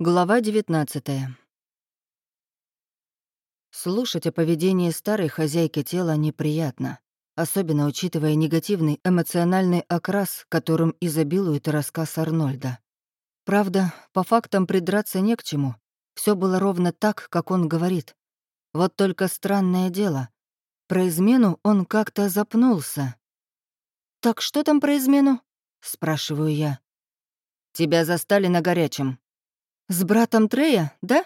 Глава 19 Слушать о поведении старой хозяйки тела неприятно, особенно учитывая негативный эмоциональный окрас, которым изобилует рассказ Арнольда. Правда, по фактам придраться не к чему. Все было ровно так, как он говорит. Вот только странное дело. Про измену он как-то запнулся. «Так что там про измену?» — спрашиваю я. «Тебя застали на горячем». «С братом Трея, да?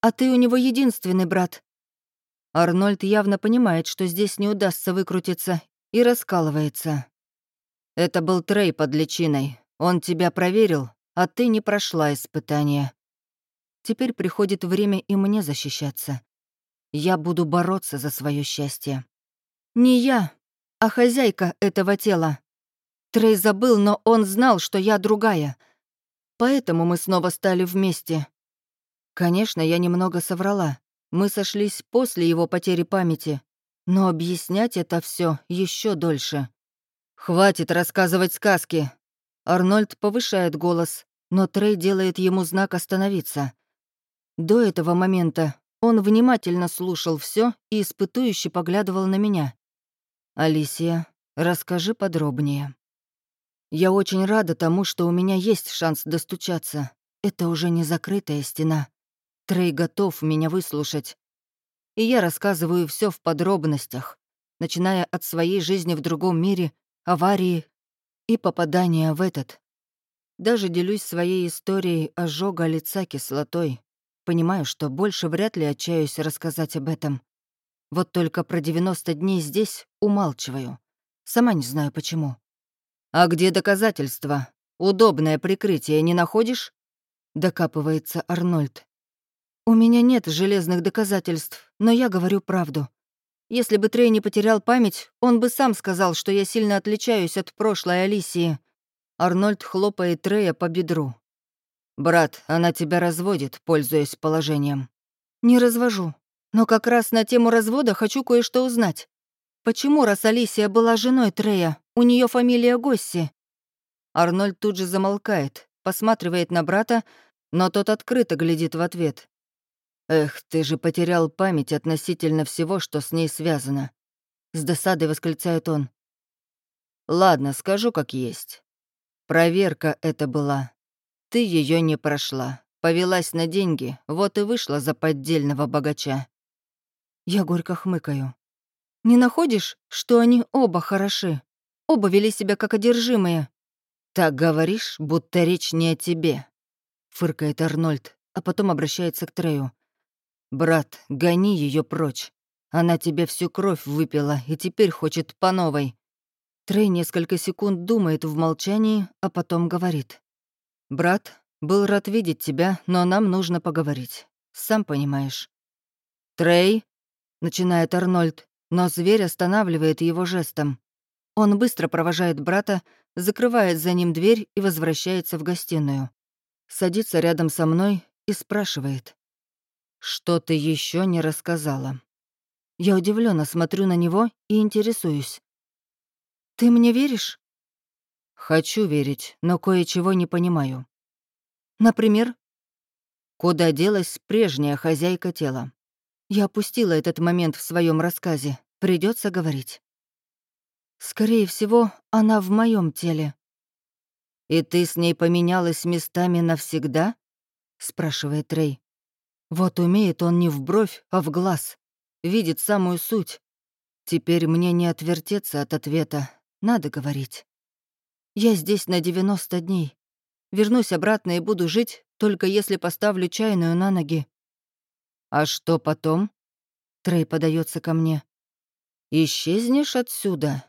А ты у него единственный брат». Арнольд явно понимает, что здесь не удастся выкрутиться, и раскалывается. «Это был Трей под личиной. Он тебя проверил, а ты не прошла испытание. Теперь приходит время и мне защищаться. Я буду бороться за свое счастье. Не я, а хозяйка этого тела. Трей забыл, но он знал, что я другая. Поэтому мы снова стали вместе. Конечно, я немного соврала. Мы сошлись после его потери памяти. Но объяснять это все еще дольше. «Хватит рассказывать сказки!» Арнольд повышает голос, но Трей делает ему знак остановиться. До этого момента он внимательно слушал все и испытующе поглядывал на меня. «Алисия, расскажи подробнее». Я очень рада тому, что у меня есть шанс достучаться. Это уже не закрытая стена. Трей готов меня выслушать. И я рассказываю все в подробностях, начиная от своей жизни в другом мире, аварии и попадания в этот. Даже делюсь своей историей ожога лица кислотой. Понимаю, что больше вряд ли отчаюсь рассказать об этом. Вот только про 90 дней здесь умалчиваю. Сама не знаю почему. «А где доказательства? Удобное прикрытие не находишь?» Докапывается Арнольд. «У меня нет железных доказательств, но я говорю правду. Если бы Трей не потерял память, он бы сам сказал, что я сильно отличаюсь от прошлой Алисии». Арнольд хлопает Трея по бедру. «Брат, она тебя разводит, пользуясь положением». «Не развожу. Но как раз на тему развода хочу кое-что узнать. Почему, раз Алисия была женой Трея, у нее фамилия Госси?» Арнольд тут же замолкает, посматривает на брата, но тот открыто глядит в ответ. «Эх, ты же потерял память относительно всего, что с ней связано», — с досадой восклицает он. «Ладно, скажу как есть. Проверка это была. Ты ее не прошла. Повелась на деньги, вот и вышла за поддельного богача. Я горько хмыкаю. Не находишь, что они оба хороши? Оба вели себя как одержимые. Так говоришь, будто речь не о тебе. Фыркает Арнольд, а потом обращается к Трею. Брат, гони ее прочь. Она тебе всю кровь выпила и теперь хочет по новой. Трей несколько секунд думает в молчании, а потом говорит. «Брат, был рад видеть тебя, но нам нужно поговорить. Сам понимаешь». «Трей?» начинает Арнольд, но зверь останавливает его жестом. Он быстро провожает брата, закрывает за ним дверь и возвращается в гостиную. Садится рядом со мной и спрашивает. «Что ты еще не рассказала?» Я удивленно смотрю на него и интересуюсь. «Ты мне веришь?» «Хочу верить, но кое-чего не понимаю». «Например?» «Куда делась прежняя хозяйка тела?» Я опустила этот момент в своем рассказе. Придется говорить. Скорее всего, она в моем теле. «И ты с ней поменялась местами навсегда?» — спрашивает Рэй. Вот умеет он не в бровь, а в глаз. Видит самую суть. Теперь мне не отвертеться от ответа. Надо говорить. Я здесь на 90 дней. Вернусь обратно и буду жить, только если поставлю чайную на ноги. «А что потом?» Трей подается ко мне. «Исчезнешь отсюда?»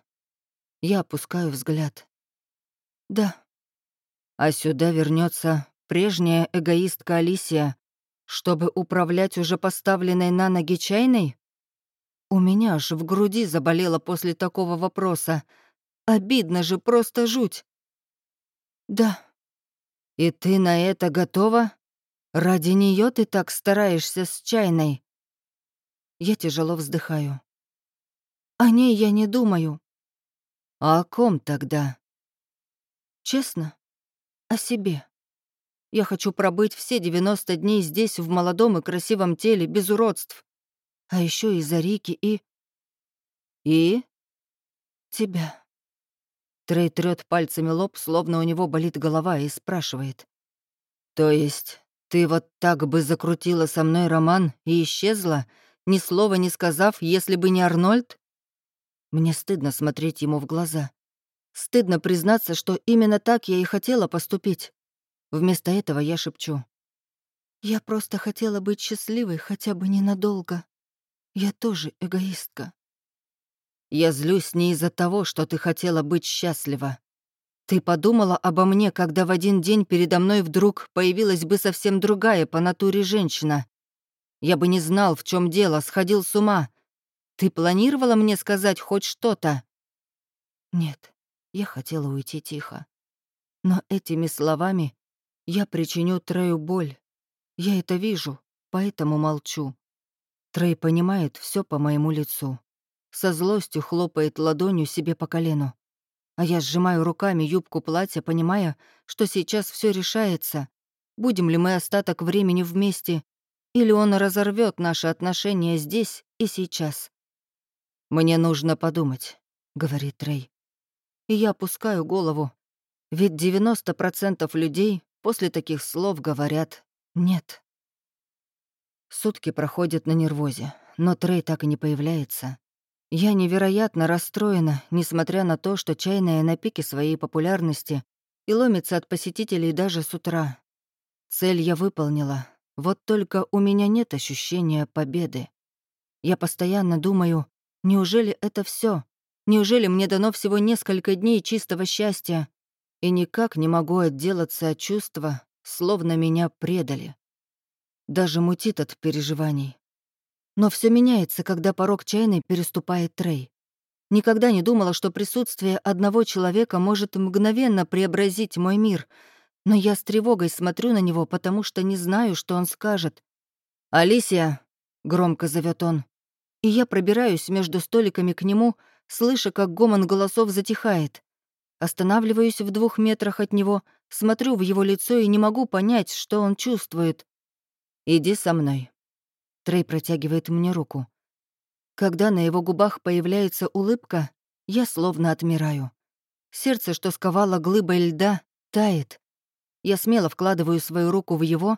Я опускаю взгляд. «Да». А сюда вернется прежняя эгоистка Алисия, чтобы управлять уже поставленной на ноги чайной? У меня аж в груди заболело после такого вопроса. Обидно же, просто жуть. «Да». «И ты на это готова?» Ради нее ты так стараешься с чайной. Я тяжело вздыхаю. О ней я не думаю. А о ком тогда? Честно, о себе. Я хочу пробыть все 90 дней здесь, в молодом и красивом теле, без уродств. А еще из-за Рики и... И? Тебя. Трей трёт пальцами лоб, словно у него болит голова, и спрашивает. «То есть ты вот так бы закрутила со мной роман и исчезла, ни слова не сказав, если бы не Арнольд?» Мне стыдно смотреть ему в глаза. Стыдно признаться, что именно так я и хотела поступить. Вместо этого я шепчу. «Я просто хотела быть счастливой хотя бы ненадолго. Я тоже эгоистка». Я злюсь не из-за того, что ты хотела быть счастлива. Ты подумала обо мне, когда в один день передо мной вдруг появилась бы совсем другая по натуре женщина. Я бы не знал, в чем дело, сходил с ума. Ты планировала мне сказать хоть что-то? Нет, я хотела уйти тихо. Но этими словами я причиню Трею боль. Я это вижу, поэтому молчу. Трей понимает все по моему лицу со злостью хлопает ладонью себе по колену. А я сжимаю руками юбку платья, понимая, что сейчас все решается. Будем ли мы остаток времени вместе, или он разорвет наши отношения здесь и сейчас. «Мне нужно подумать», — говорит Рэй. И я опускаю голову, ведь 90% людей после таких слов говорят «нет». Сутки проходят на нервозе, но Трей так и не появляется. Я невероятно расстроена, несмотря на то, что чайная на пике своей популярности и ломится от посетителей даже с утра. Цель я выполнила, вот только у меня нет ощущения победы. Я постоянно думаю, неужели это все? Неужели мне дано всего несколько дней чистого счастья? И никак не могу отделаться от чувства, словно меня предали. Даже мутит от переживаний. Но все меняется, когда порог чайной переступает Трей. Никогда не думала, что присутствие одного человека может мгновенно преобразить мой мир, но я с тревогой смотрю на него, потому что не знаю, что он скажет. «Алисия!» — громко зовет он. И я пробираюсь между столиками к нему, слыша, как гомон голосов затихает. Останавливаюсь в двух метрах от него, смотрю в его лицо и не могу понять, что он чувствует. «Иди со мной», Трей протягивает мне руку. Когда на его губах появляется улыбка, я словно отмираю. Сердце, что сковало глыбой льда, тает. Я смело вкладываю свою руку в его,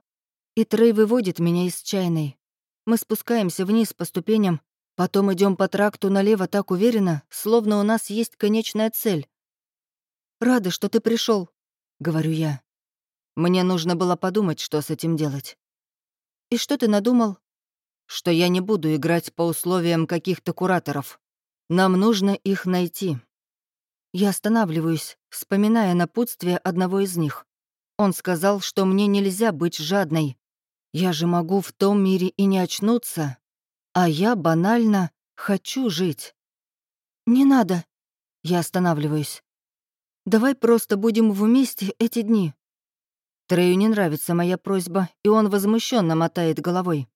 и Трей выводит меня из чайной. Мы спускаемся вниз по ступеням, потом идем по тракту налево так уверенно, словно у нас есть конечная цель. «Рада, что ты пришел, говорю я. Мне нужно было подумать, что с этим делать. «И что ты надумал?» что я не буду играть по условиям каких-то кураторов. Нам нужно их найти. Я останавливаюсь, вспоминая напутствие одного из них. Он сказал, что мне нельзя быть жадной. Я же могу в том мире и не очнуться. А я банально хочу жить. Не надо. Я останавливаюсь. Давай просто будем вместе эти дни. Трею не нравится моя просьба, и он возмущенно мотает головой.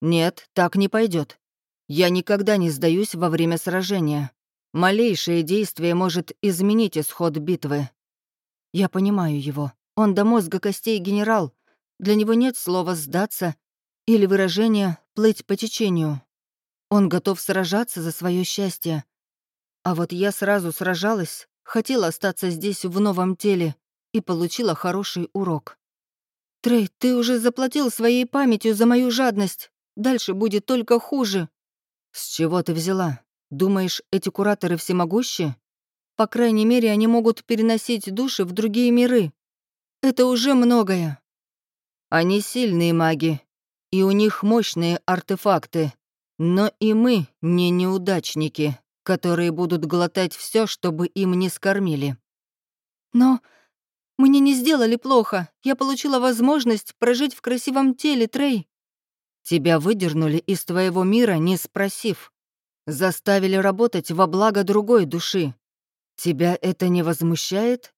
«Нет, так не пойдет. Я никогда не сдаюсь во время сражения. Малейшее действие может изменить исход битвы». Я понимаю его. Он до мозга костей генерал. Для него нет слова «сдаться» или выражения «плыть по течению». Он готов сражаться за свое счастье. А вот я сразу сражалась, хотела остаться здесь в новом теле и получила хороший урок. «Трей, ты уже заплатил своей памятью за мою жадность. Дальше будет только хуже». «С чего ты взяла? Думаешь, эти кураторы всемогущи? По крайней мере, они могут переносить души в другие миры. Это уже многое. Они сильные маги, и у них мощные артефакты. Но и мы не неудачники, которые будут глотать все, чтобы им не скормили. Но мне не сделали плохо. Я получила возможность прожить в красивом теле, Трей. Тебя выдернули из твоего мира, не спросив. Заставили работать во благо другой души. Тебя это не возмущает?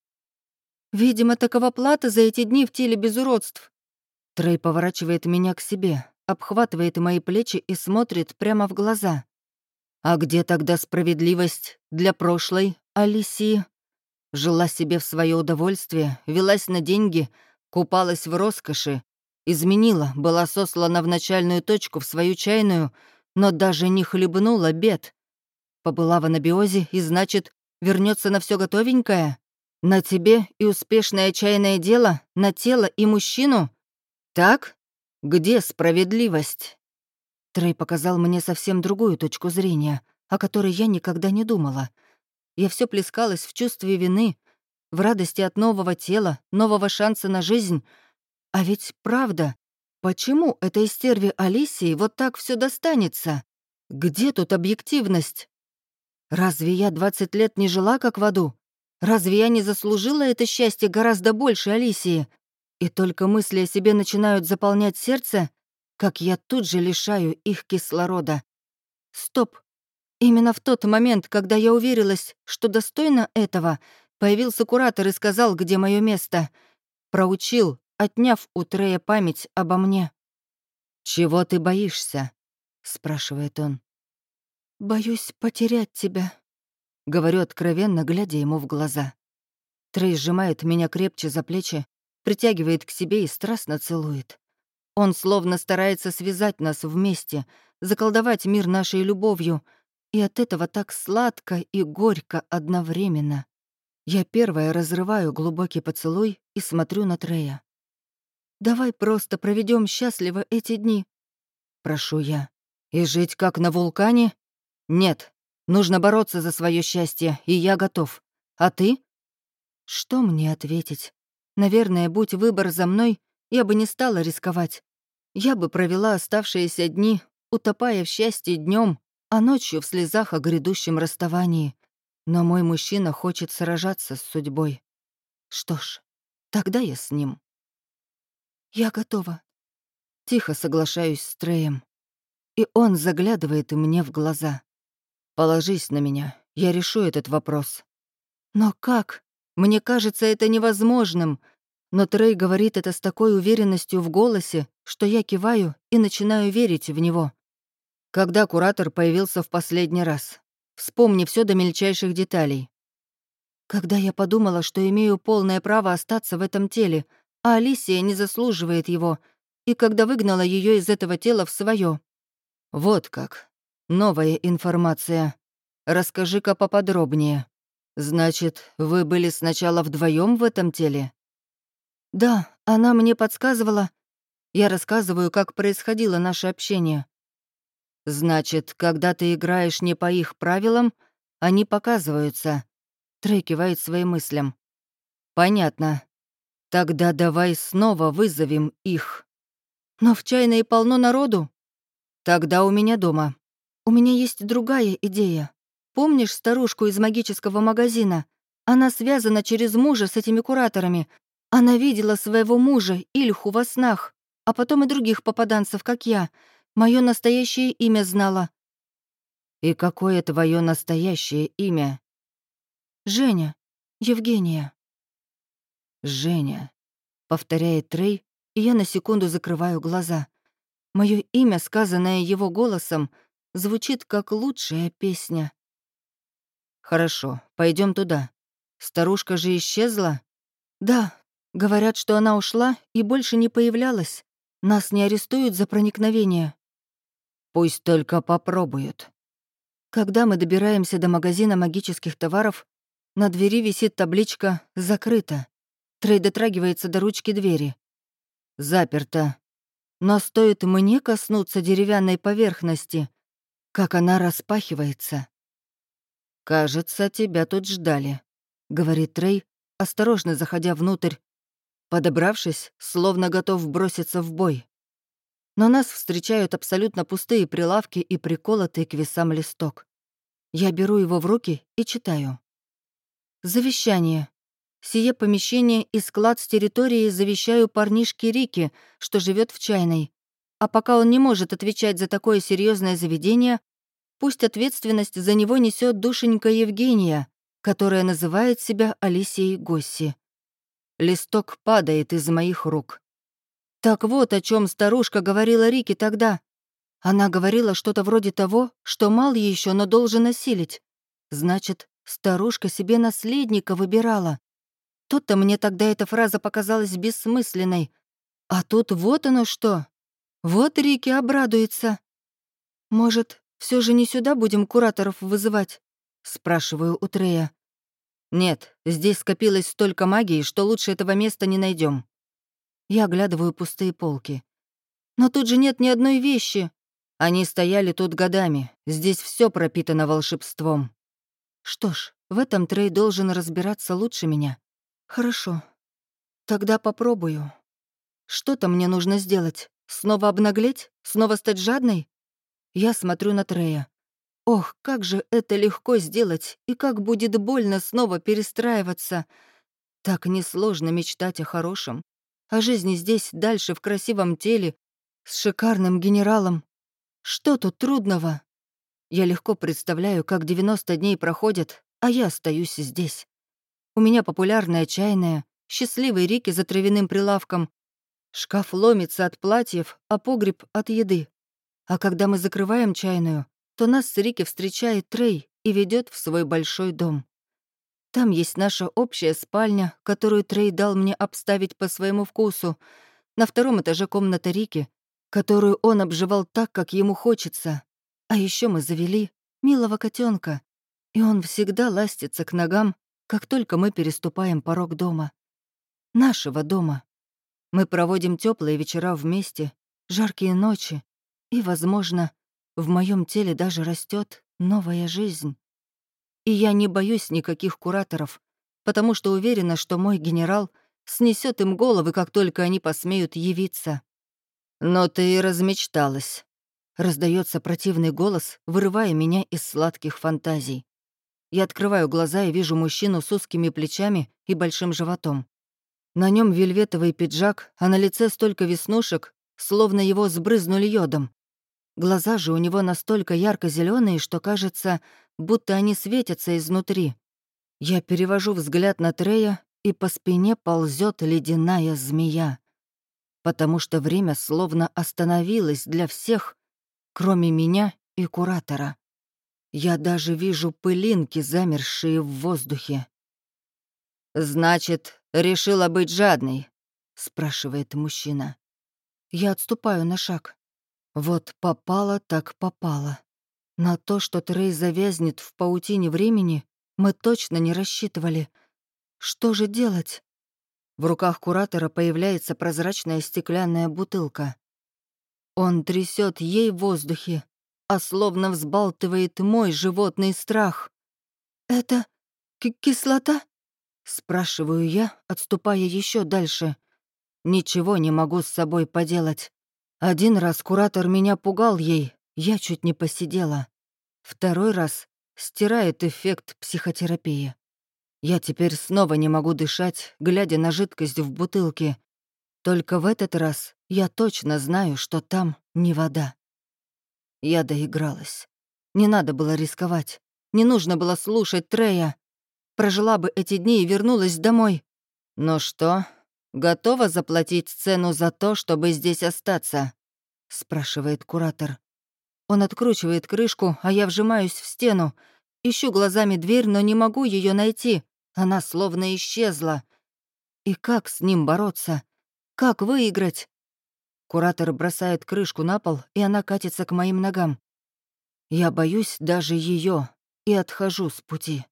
Видимо, такова плата за эти дни в теле без уродств. Трей поворачивает меня к себе, обхватывает мои плечи и смотрит прямо в глаза. А где тогда справедливость для прошлой Алисии? Жила себе в свое удовольствие, велась на деньги, купалась в роскоши, изменила, была сослана в начальную точку в свою чайную, но даже не хлебнула бед. Побыла в анабиозе и, значит, вернется на все готовенькое? На тебе и успешное чайное дело, на тело и мужчину? Так? Где справедливость?» Трей показал мне совсем другую точку зрения, о которой я никогда не думала. Я все плескалась в чувстве вины, в радости от нового тела, нового шанса на жизнь. А ведь правда, почему этой стерве Алисии вот так все достанется? Где тут объективность? Разве я 20 лет не жила как в аду? Разве я не заслужила это счастье гораздо больше Алисии? И только мысли о себе начинают заполнять сердце, как я тут же лишаю их кислорода. Стоп. Именно в тот момент, когда я уверилась, что достойна этого, появился куратор и сказал, где мое место. Проучил, отняв у Трея память обо мне. «Чего ты боишься?» — спрашивает он. «Боюсь потерять тебя», — говорю откровенно, глядя ему в глаза. Трей сжимает меня крепче за плечи, притягивает к себе и страстно целует. Он словно старается связать нас вместе, заколдовать мир нашей любовью, и от этого так сладко и горько одновременно. Я первая разрываю глубокий поцелуй и смотрю на Трея. «Давай просто проведем счастливо эти дни», — прошу я. «И жить как на вулкане? Нет, нужно бороться за свое счастье, и я готов. А ты?» Что мне ответить? Наверное, будь выбор за мной, я бы не стала рисковать. Я бы провела оставшиеся дни, утопая в счастье днем, а ночью в слезах о грядущем расставании. Но мой мужчина хочет сражаться с судьбой. Что ж, тогда я с ним. Я готова. Тихо соглашаюсь с Треем. И он заглядывает мне в глаза. Положись на меня, я решу этот вопрос. Но как? Мне кажется это невозможным, но Трей говорит это с такой уверенностью в голосе, что я киваю и начинаю верить в него. Когда куратор появился в последний раз? Вспомни все до мельчайших деталей. Когда я подумала, что имею полное право остаться в этом теле, а Алисия не заслуживает его, и когда выгнала ее из этого тела в свое. Вот как. Новая информация. Расскажи-ка поподробнее. «Значит, вы были сначала вдвоем в этом теле?» «Да, она мне подсказывала. Я рассказываю, как происходило наше общение». «Значит, когда ты играешь не по их правилам, они показываются». Трей кивает своим мыслям. «Понятно. Тогда давай снова вызовем их». «Но в чайной полно народу». «Тогда у меня дома». «У меня есть другая идея», Помнишь старушку из магического магазина? Она связана через мужа с этими кураторами. Она видела своего мужа, Ильху, во снах, а потом и других попаданцев, как я. Мое настоящее имя знала». «И какое твое настоящее имя?» «Женя. Евгения». «Женя», — повторяет Трей, и я на секунду закрываю глаза. Мое имя, сказанное его голосом, звучит как лучшая песня. «Хорошо, пойдем туда. Старушка же исчезла?» «Да. Говорят, что она ушла и больше не появлялась. Нас не арестуют за проникновение». «Пусть только попробуют». Когда мы добираемся до магазина магических товаров, на двери висит табличка «Закрыто». Трей дотрагивается до ручки двери. Заперто. Но стоит мне коснуться деревянной поверхности, как она распахивается. «Кажется, тебя тут ждали», — говорит Трей, осторожно заходя внутрь, подобравшись, словно готов броситься в бой. Но нас встречают абсолютно пустые прилавки и приколотый к весам листок. Я беру его в руки и читаю. Завещание. Сие помещение и склад с территории завещаю парнишке Рике, что живет в чайной. А пока он не может отвечать за такое серьезное заведение, Пусть ответственность за него несет душенька Евгения, которая называет себя Алисией Госси. Листок падает из моих рук. Так вот, о чем старушка говорила Рике тогда. Она говорила что-то вроде того, что мал еще, но должен осилить. Значит, старушка себе наследника выбирала. Что-то мне тогда эта фраза показалась бессмысленной. А тут вот оно что. Вот Рики обрадуется. Может, все же не сюда будем кураторов вызывать? Спрашиваю у Трея. Нет, здесь скопилось столько магии, что лучше этого места не найдем. Я оглядываю пустые полки. Но тут же нет ни одной вещи. Они стояли тут годами. Здесь все пропитано волшебством. Что ж, в этом Трей должен разбираться лучше меня. Хорошо. Тогда попробую. Что-то мне нужно сделать. Снова обнаглеть? Снова стать жадной? Я смотрю на Трея. Ох, как же это легко сделать, и как будет больно снова перестраиваться. Так несложно мечтать о хорошем. О жизни здесь, дальше, в красивом теле, с шикарным генералом. Что тут трудного? Я легко представляю, как 90 дней проходят, а я остаюсь здесь. У меня популярная чайная, счастливый Рики за травяным прилавком. Шкаф ломится от платьев, а погреб — от еды. А когда мы закрываем чайную, то нас с Рики встречает Трей и ведет в свой большой дом. Там есть наша общая спальня, которую Трей дал мне обставить по своему вкусу. На втором этаже комната Рики, которую он обживал так, как ему хочется. А еще мы завели милого котенка, и он всегда ластится к ногам, как только мы переступаем порог дома. Нашего дома. Мы проводим теплые вечера вместе, жаркие ночи, и, возможно, в моем теле даже растет новая жизнь. И я не боюсь никаких кураторов, потому что уверена, что мой генерал снесет им головы, как только они посмеют явиться. «Но ты и размечталась», — раздается противный голос, вырывая меня из сладких фантазий. Я открываю глаза и вижу мужчину с узкими плечами и большим животом. На нем вельветовый пиджак, а на лице столько веснушек, словно его сбрызнули йодом. Глаза же у него настолько ярко зеленые что кажется, будто они светятся изнутри. Я перевожу взгляд на Трея, и по спине ползет ледяная змея потому что время словно остановилось для всех, кроме меня и куратора. Я даже вижу пылинки, замершие в воздухе. «Значит, решила быть жадной?» — спрашивает мужчина. Я отступаю на шаг. Вот попало так попало. На то, что Трей завязнет в паутине времени, мы точно не рассчитывали. Что же делать? В руках куратора появляется прозрачная стеклянная бутылка. Он трясет ей в воздухе, а словно взбалтывает мой животный страх. «Это кислота?» — спрашиваю я, отступая еще дальше. Ничего не могу с собой поделать. Один раз куратор меня пугал ей, я чуть не посидела. Второй раз стирает эффект психотерапии. Я теперь снова не могу дышать, глядя на жидкость в бутылке. Только в этот раз я точно знаю, что там не вода. Я доигралась. Не надо было рисковать. Не нужно было слушать Трея. Прожила бы эти дни и вернулась домой. «Ну что, готова заплатить цену за то, чтобы здесь остаться?» — спрашивает куратор. Он откручивает крышку, а я вжимаюсь в стену, Ищу глазами дверь, но не могу ее найти. Она словно исчезла. И как с ним бороться? Как выиграть? Куратор бросает крышку на пол, и она катится к моим ногам. Я боюсь даже ее и отхожу с пути.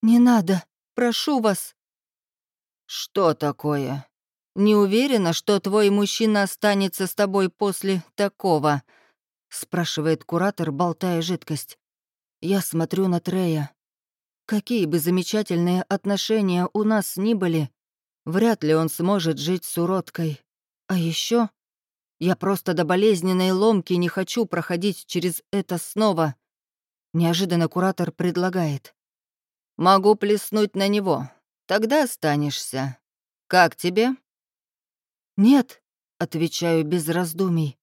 «Не надо, прошу вас». «Что такое? Не уверена, что твой мужчина останется с тобой после такого?» — спрашивает куратор, болтая жидкость. Я смотрю на Трея. Какие бы замечательные отношения у нас ни были, вряд ли он сможет жить с уродкой. А еще я просто до болезненной ломки не хочу проходить через это снова. Неожиданно куратор предлагает. «Могу плеснуть на него. Тогда останешься. Как тебе?» «Нет», — отвечаю без раздумий.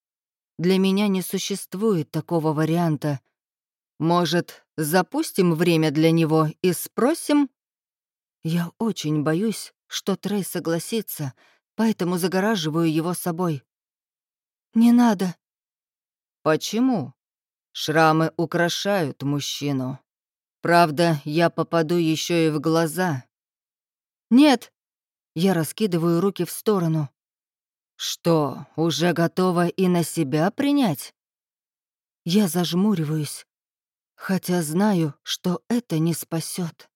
«Для меня не существует такого варианта — может, запустим время для него и спросим? Я очень боюсь, что Трей согласится, поэтому загораживаю его собой. Не надо. Почему? Шрамы украшают мужчину. Правда, я попаду еще и в глаза. Нет!» Я раскидываю руки в сторону. «Что, уже готова и на себя принять?» Я зажмуриваюсь, хотя знаю, что это не спасет.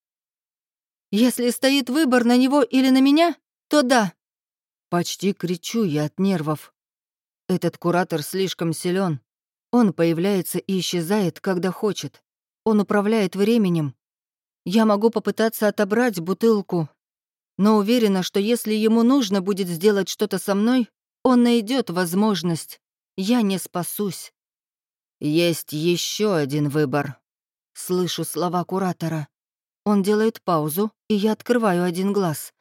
«Если стоит выбор на него или на меня, то да!» Почти кричу я от нервов. Этот куратор слишком силен. Он появляется и исчезает, когда хочет. Он управляет временем. Я могу попытаться отобрать бутылку, но уверена, что если ему нужно будет сделать что-то со мной, он найдет возможность. Я не спасусь. Есть еще один выбор. Слышу слова куратора. Он делает паузу, и я открываю один глаз.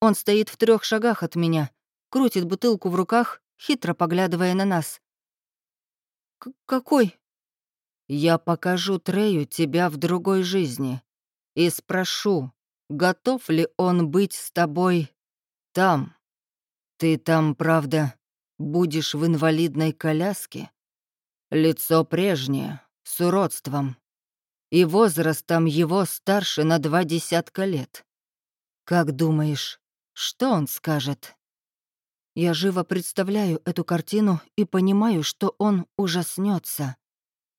Он стоит в трех шагах от меня, крутит бутылку в руках, хитро поглядывая на нас. К «Какой?» «Я покажу Трею тебя в другой жизни и спрошу, готов ли он быть с тобой там. Ты там, правда, будешь в инвалидной коляске? Лицо прежнее, с уродством. И возрастом его старше на два десятка лет. Как думаешь, что он скажет?» Я живо представляю эту картину и понимаю, что он ужаснется.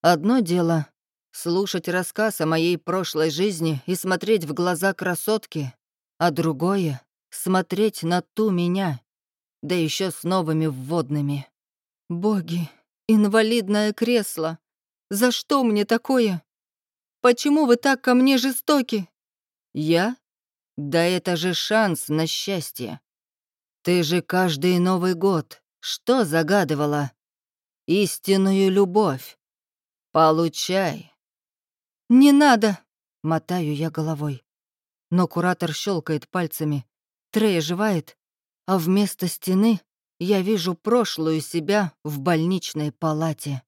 Одно дело — слушать рассказ о моей прошлой жизни и смотреть в глаза красотки, а другое — смотреть на ту меня, да еще с новыми вводными. Боги, инвалидное кресло. За что мне такое? Почему вы так ко мне жестоки? Я? Да это же шанс на счастье. Ты же каждый Новый год что загадывала? Истинную любовь. Получай. Не надо, мотаю я головой. Но куратор щелкает пальцами. Трей оживает, а вместо стены я вижу прошлую себя в больничной палате.